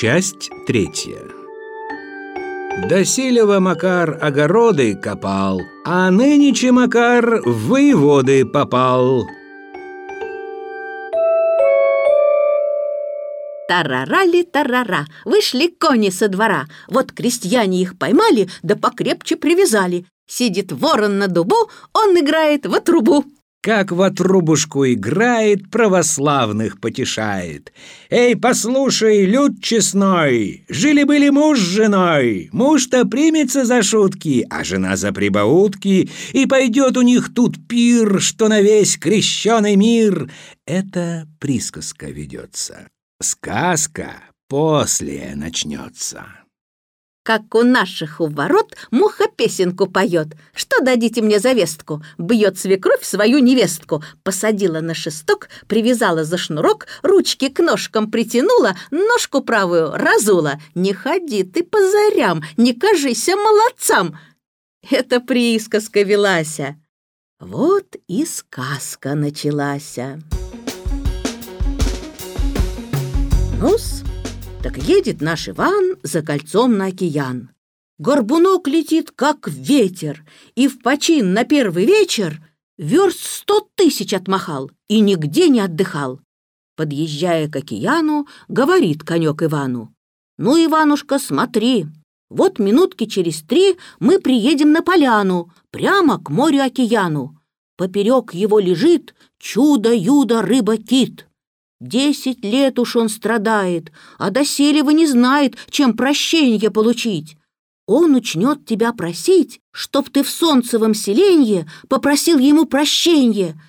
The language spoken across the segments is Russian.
Часть третья Доселева Макар огороды копал, А нынече Макар в воеводы попал. Тарарали тарара, вышли кони со двора. Вот крестьяне их поймали, да покрепче привязали. Сидит ворон на дубу, он играет в трубу. Как в отрубушку играет, православных потешает. Эй, послушай, люд честной, жили-были муж с женой. Муж-то примется за шутки, а жена за прибаутки, и пойдет у них тут пир, что на весь крещеный мир. Это присказка ведется. Сказка после начнется. Как у наших у ворот муха песенку поет. Что дадите мне за вестку? Бьет свекровь свою невестку. Посадила на шесток, привязала за шнурок, ручки к ножкам притянула, ножку правую разула. Не ходи ты по зарям, не кажися молодцам. Это присказка велася. Вот и сказка началася. Ну-с, так едет наш Иван за кольцом на океан. Горбунок летит, как ветер, и в почин на первый вечер верст сто тысяч отмахал и нигде не отдыхал. Подъезжая к океану, говорит конек Ивану. «Ну, Иванушка, смотри, вот минутки через три мы приедем на поляну, прямо к морю-океану. Поперек его лежит чудо-юдо рыба-кит. Десять лет уж он страдает, а доселе вы не знает, чем прощение получить. Он учнет тебя просить, чтоб ты в солнцевом селенье попросил ему прощения.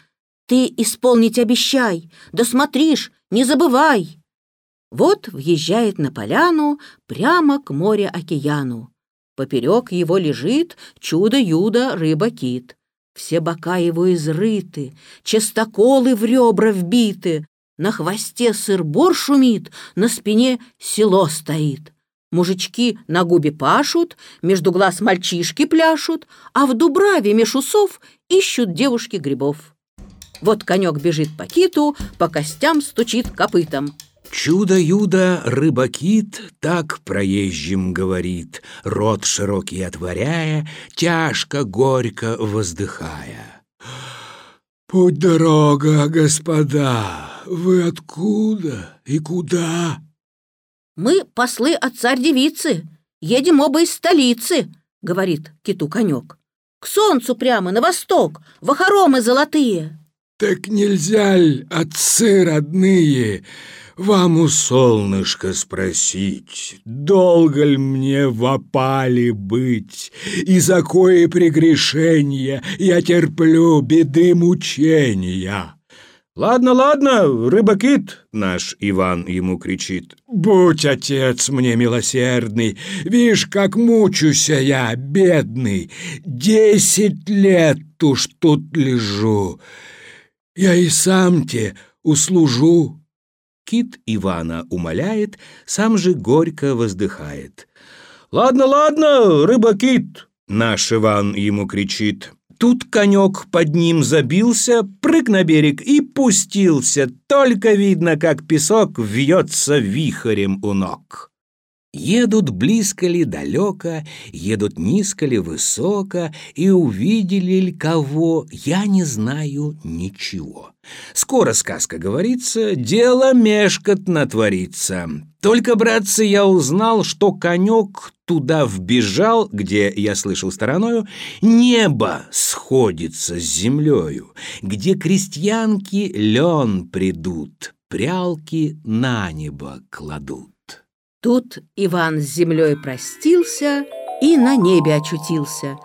Ты исполнить обещай, да смотришь, не забывай. Вот въезжает на поляну прямо к море-океану. Поперек его лежит чудо-юдо рыба-кит. Все бока его изрыты, частоколы в ребра вбиты, на хвосте сыр-бор шумит, на спине село стоит. Мужички на губе пашут, между глаз мальчишки пляшут, а в дубраве меж усов ищут девушки грибов. Вот конек бежит по киту, по костям стучит копытом. Чудо-юдо рыбакит так проезжим говорит, Рот широкий отворяя, тяжко, горько воздыхая. «Путь-дорога, господа!» вы откуда и куда?» «Мы послы от царь-девицы, едем оба из столицы», — говорит киту конек. «К солнцу прямо, на восток, в хоромы золотые». «Так нельзя ль, отцы родные, вам у солнышка спросить, долго ли мне в опале быть, и за кое прегрешение я терплю беды мучения?» «Ладно, ладно, рыба-кит!» — наш Иван ему кричит. «Будь, отец, мне милосердный, Вишь, как мучуся я, бедный, Десять лет уж тут лежу, Я и сам те услужу». Кит Ивана умоляет, сам же горько воздыхает. «Ладно, ладно, рыба-кит!» — наш Иван ему кричит. Тут конек под ним забился, прыг на берег и пустился. Только видно, как песок вьется вихрем у ног. Едут близко ли далеко, едут низко ли высоко, и увидели ли кого, я не знаю ничего. Скоро сказка говорится, дело мешкотно творится. Только, братцы, я узнал, что конек туда вбежал, где, я слышал стороною, небо сходится с землею, где крестьянки лен придут, прялки на небо кладут. Тут Иван с землей простился и на небе очутился.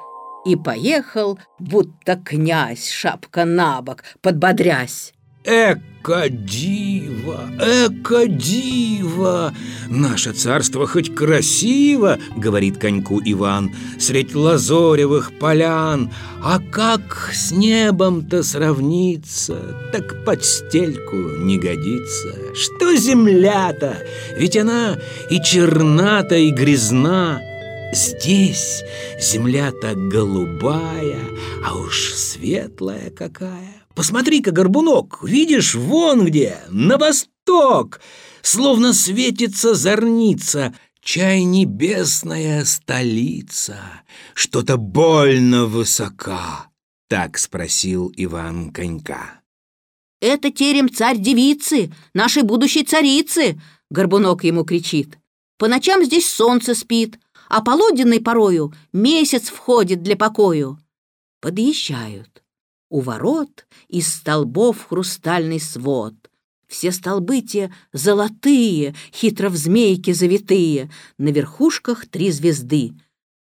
И поехал, будто князь, шапка на бок, подбодрясь. Эка дива, эка дива! Наше царство хоть красиво, говорит коньку Иван, средь лазоревых полян, а как с небом-то сравниться, так под стельку не годится. Что земля-то? Ведь она и черната, и грязна. Здесь земля так голубая, а уж светлая какая. Посмотри-ка, горбунок, видишь, вон где, на восток, словно светится зорница, чай небесная столица, что-то больно высока. Так спросил Иван конька. «Это терем царь-девицы, нашей будущей царицы!» Горбунок ему кричит. «По ночам здесь солнце спит, а полуденной порою месяц входит для покою». Подъезжают. У ворот из столбов хрустальный свод. Все столбы те золотые, хитро в змейке завитые, на верхушках три звезды.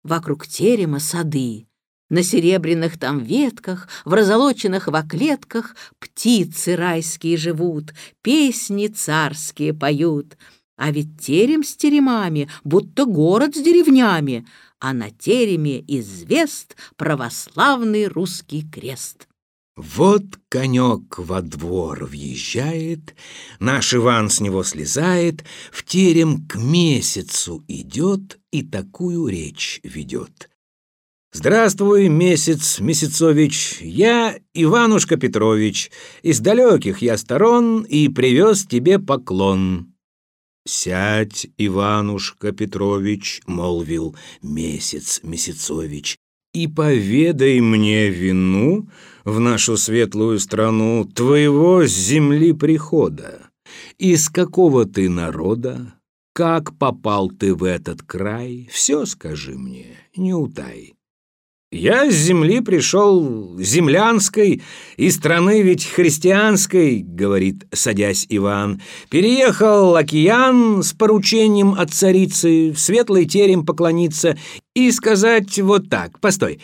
Вокруг терема сады. На серебряных там ветках, в разолоченных воклетках Птицы райские живут, песни царские поют. А ведь терем с теремами, будто город с деревнями, А на тереме извест православный русский крест. Вот конек во двор въезжает, Наш Иван с него слезает, В терем к месяцу идет И такую речь ведет — «Здравствуй, месяц Месяцович, я Иванушка Петрович, из далеких я сторон и привез тебе поклон». «Сядь, Иванушка Петрович», — молвил месяц Месяцович, «и поведай мне вину в нашу светлую страну твоего земли прихода. Из какого ты народа, как попал ты в этот край, все скажи мне, не утай». Я с земли пришел землянской, и страны ведь христианской, говорит, садясь Иван. Переехал океан с поручением от царицы в светлый терем поклониться и сказать вот так, постой,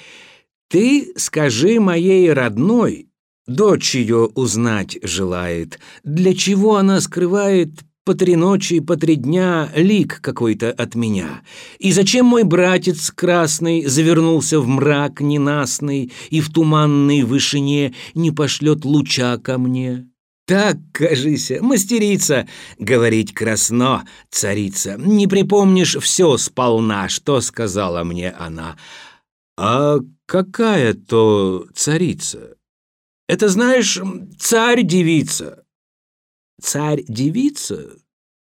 ты скажи моей родной, дочь ее узнать желает, для чего она скрывает по три ночи, по три дня лик какой-то от меня. И зачем мой братец красный завернулся в мрак ненастный и в туманной вышине не пошлет луча ко мне? Так, кажись, мастерица, говорить красно, царица, не припомнишь все сполна, что сказала мне она. А какая то царица? Это, знаешь, царь-девица, царь-девица?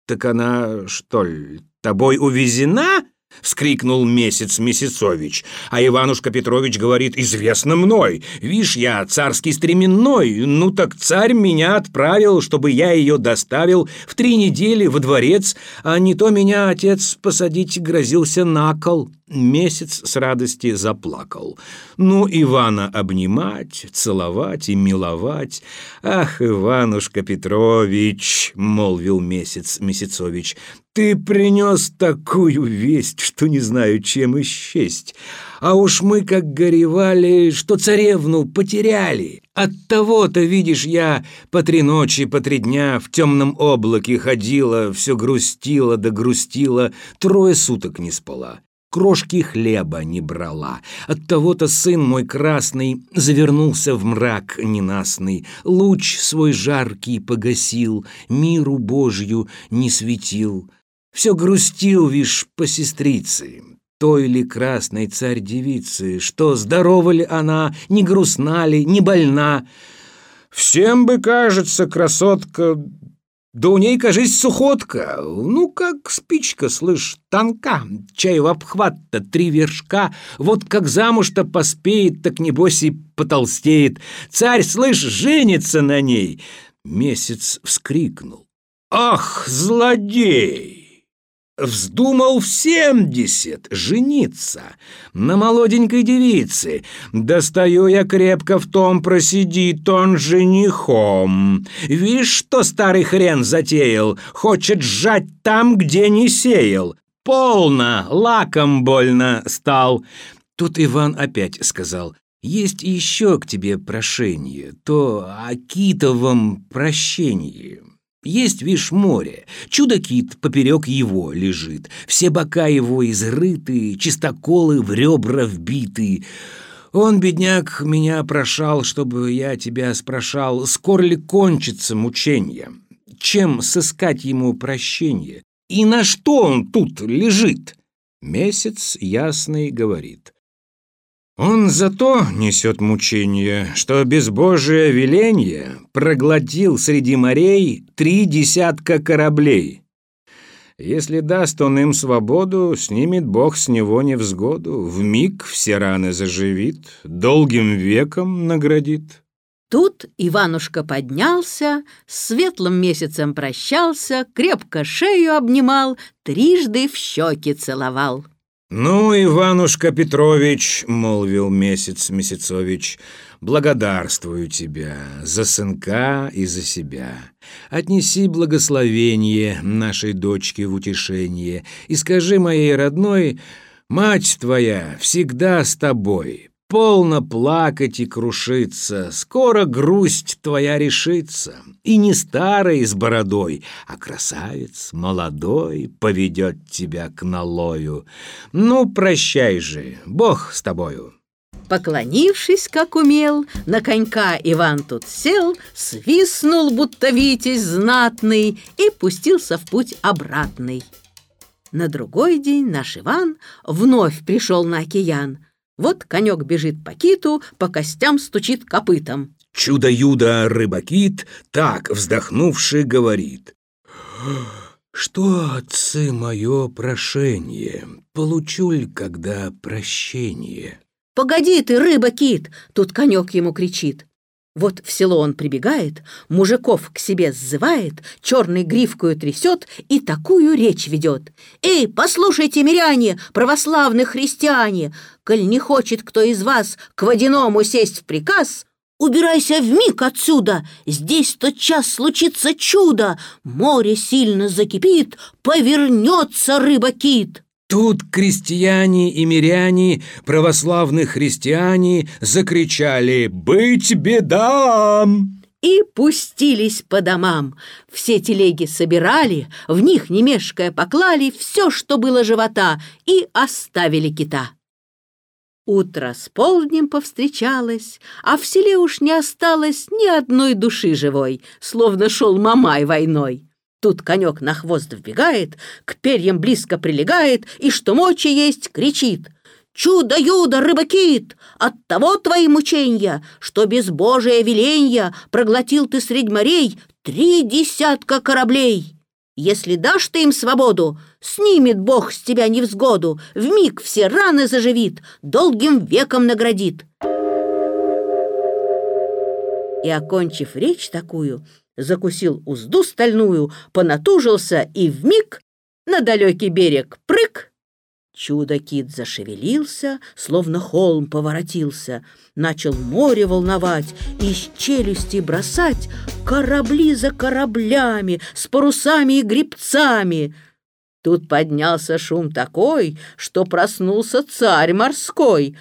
Так она, что ли, тобой увезена?» — вскрикнул месяц Месяцович. А Иванушка Петрович говорит, «Известно мной. Вишь, я царский стременной. Ну так царь меня отправил, чтобы я ее доставил в три недели во дворец, а не то меня отец посадить грозился на кол». Месяц с радости заплакал. Ну, Ивана обнимать, целовать и миловать. «Ах, Иванушка Петрович!» — молвил месяц Месяцович. «Ты принес такую весть, что не знаю, чем исчесть. А уж мы как горевали, что царевну потеряли. От того-то, видишь, я по три ночи, по три дня в темном облаке ходила, все грустила да грустила, трое суток не спала» крошки хлеба не брала. От того-то сын мой красный завернулся в мрак ненастный, луч свой жаркий погасил, миру Божью не светил. Все грустил, вишь, по сестрице, той ли красной царь-девицы, что здорова ли она, не грустна ли, не больна. Всем бы кажется, красотка, да у ней, кажись, сухотка, ну, как спичка, слышь, тонка, чаю обхват-то три вершка, вот как замуж-то поспеет, так небось и потолстеет. Царь, слышь, женится на ней. Месяц вскрикнул. Ах, злодей! Вздумал в семьдесят жениться на молоденькой девице. Достаю я крепко в том, просидит он женихом. Вишь, что старый хрен затеял, хочет сжать там, где не сеял. Полно, лаком больно стал. Тут Иван опять сказал, есть еще к тебе прошение, то о китовом прощении. Есть, вишь, море. Чудо-кит поперек его лежит. Все бока его изрыты, чистоколы в ребра вбиты. Он, бедняк, меня прошал, чтобы я тебя спрашал, скоро ли кончится мучение? Чем сыскать ему прощение? И на что он тут лежит? Месяц ясный говорит. Он зато несет мучение, что без Божия веления проглотил среди морей три десятка кораблей. Если даст он им свободу, снимет Бог с него невзгоду, в миг все раны заживит, долгим веком наградит. Тут Иванушка поднялся, с светлым месяцем прощался, крепко шею обнимал, трижды в щеки целовал. «Ну, Иванушка Петрович», — молвил месяц Месяцович, — «благодарствую тебя за сынка и за себя. Отнеси благословение нашей дочке в утешение и скажи моей родной, мать твоя всегда с тобой, Полно плакать и крушиться, скоро грусть твоя решится, И не старый с бородой, а красавец молодой Поведет тебя к налою. Ну, прощай же, Бог с тобою. Поклонившись, как умел, на конька Иван тут сел, свистнул, будто витязь знатный, и пустился в путь обратный. На другой день наш Иван вновь пришел на океан, вот конек бежит по киту, по костям стучит копытом. Чудо-юдо рыбакит, так, вздохнувший, говорит. Что, отцы, мое прошение, получу ли когда прощение? Погоди ты, рыба-кит, тут конек ему кричит. Вот в село он прибегает, мужиков к себе сзывает, черной гривкою трясет и такую речь ведет. «Эй, послушайте, миряне, православные христиане, коль не хочет кто из вас к водяному сесть в приказ, убирайся в миг отсюда, здесь тот час случится чудо, море сильно закипит, повернется рыба-кит». Тут крестьяне и миряне, православные христиане, закричали «Быть бедам!» и пустились по домам. Все телеги собирали, в них, не мешкая, поклали все, что было живота, и оставили кита. Утро с полднем повстречалось, а в селе уж не осталось ни одной души живой, словно шел Мамай войной. Тут конек на хвост вбегает, к перьям близко прилегает и, что мочи есть, кричит. «Чудо-юдо, рыбакит! От того твои мученья, что без божия веленья проглотил ты средь морей три десятка кораблей!» Если дашь ты им свободу, снимет Бог с тебя невзгоду, Вмиг все раны заживит, долгим веком наградит. И, окончив речь такую, закусил узду стальную, понатужился и вмиг на далекий берег прыг. Чудо-кит зашевелился, словно холм поворотился, начал море волновать, из челюсти бросать корабли за кораблями, с парусами и грибцами. Тут поднялся шум такой, что проснулся царь морской.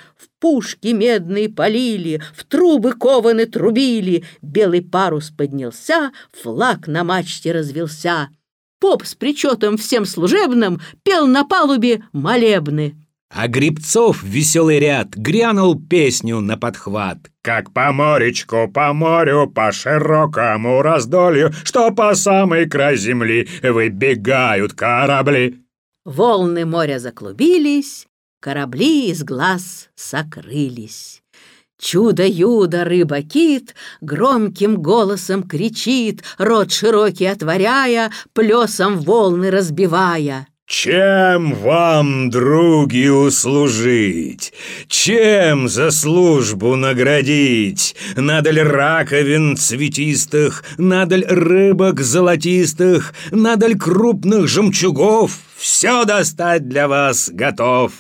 Пушки медные полили, в трубы кованы трубили, белый парус поднялся, флаг на мачте развелся. Поп с причетом всем служебным пел на палубе молебны. А Грибцов веселый ряд грянул песню на подхват. Как по моречку, по морю, по широкому раздолью, Что по самый край земли выбегают корабли. Волны моря заклубились, корабли из глаз сокрылись. Чудо-юдо рыба-кит громким голосом кричит, Рот широкий отворяя, плесом волны разбивая. Чем вам, други, услужить? Чем за службу наградить? Надо ли раковин цветистых, надо ли рыбок золотистых, надо ли крупных жемчугов? Все достать для вас готов.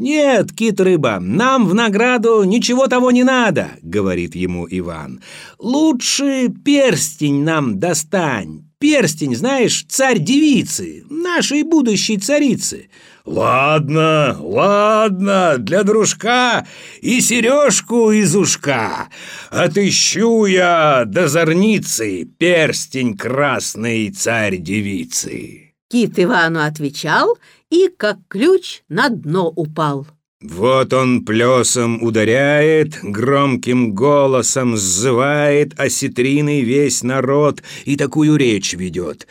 «Нет, кит-рыба, нам в награду ничего того не надо», — говорит ему Иван. «Лучше перстень нам достань, Перстень, знаешь, царь-девицы, нашей будущей царицы. Ладно, ладно, для дружка и сережку из ушка. Отыщу я до зорницы перстень красный царь-девицы. Кит Ивану отвечал и, как ключ, на дно упал. Вот он плесом ударяет, громким голосом сзывает осетриный весь народ и такую речь ведет.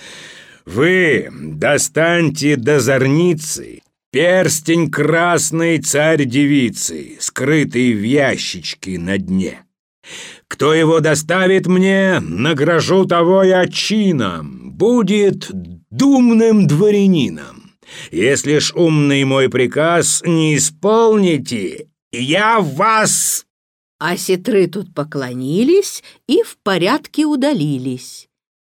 «Вы достаньте до зорницы, перстень красный царь-девицы, скрытый в ящичке на дне. Кто его доставит мне, награжу того я чином, будет думным дворянином. Если ж умный мой приказ не исполните, я вас...» А сетры тут поклонились и в порядке удалились.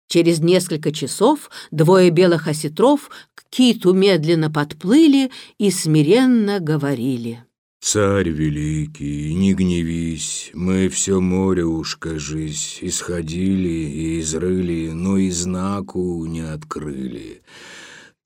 Через несколько часов двое белых осетров к киту медленно подплыли и смиренно говорили. «Царь великий, не гневись, мы все море уж, кажись, исходили и изрыли, но и знаку не открыли».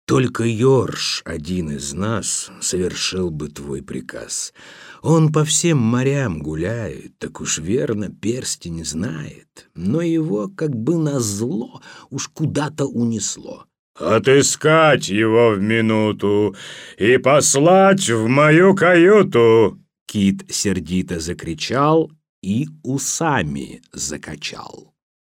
Только Йорш, один из нас, совершил бы твой приказ. Он по всем морям гуляет, так уж верно перстень знает, но его как бы назло уж куда-то унесло. «Отыскать его в минуту и послать в мою каюту!» Кит сердито закричал и усами закачал.